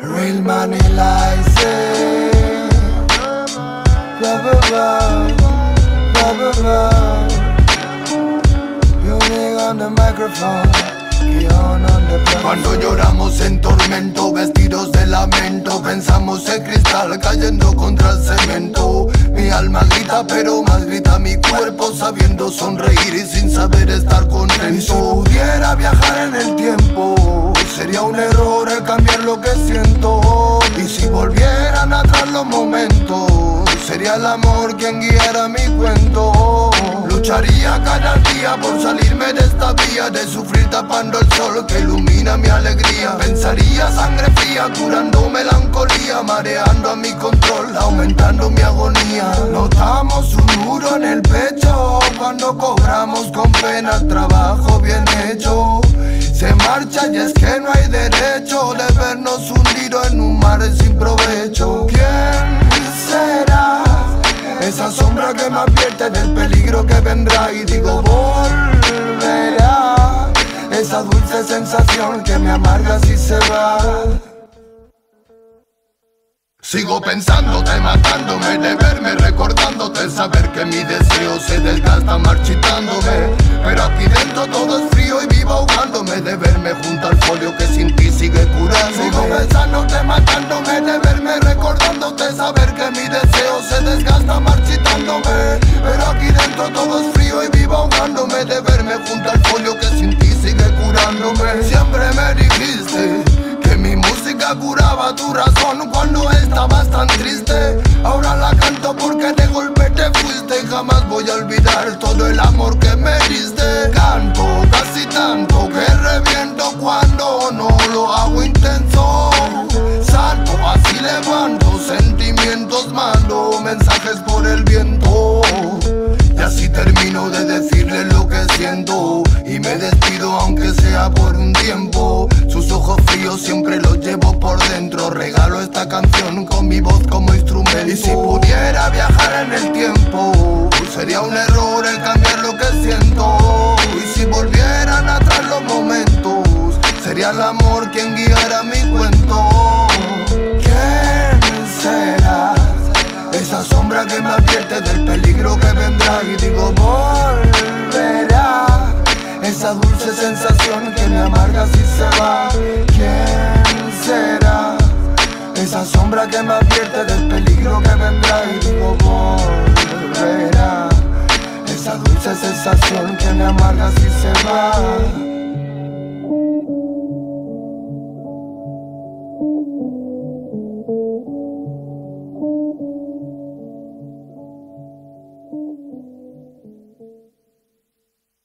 Blah You nigga on the microphone. Cuando lloramos en tormento, vestidos de lamento Pensamos en cristal cayendo contra el cemento. Mi alma grita pero más grita mi cuerpo Sabiendo sonreír y sin saber estar Sería el amor quien guiara mi cuento. Lucharía cada día por salirme de esta vía De sufrir tapando el sol que ilumina mi alegría. Pensaría sangre fría curando melancolía Mareando a mi control, aumentando mi agonía. Notamos un muro en el pecho Cuando cobramos con pena el trabajo bien hecho. Se marcha y es que no hay derecho de vernos hundidos en un mar sin provecho. Me advierte del peligro que vendrá? Y digo, volverá esa dulce sensación que me amarga si se va. Sigo pensándote, matándome de verme, recordándote, saber que mi deseo se desgasta marchitándome. Pero aquí dentro todo es frío y vivo ahogándome de verme junto al folio que sin ti sigue curando. Sigo pensándote, matándome marchitándome. Pero aquí dentro todo es frío y vivo ahogándome de verme junto al folio que sin ti sigue curándome. Siempre me dijiste que mi música curaba tu razón cuando estabas tan Sería un error el cambiar lo que siento Y si volvieran atrás los momentos Sería el amor quien guiara mi cuento ¿Quién será? Esa sombra que me advierte del peligro que vendrá y digo volverá Esa dulce sensación que me amarga si se va ¿Quién será? Esa sombra que me advierte volverá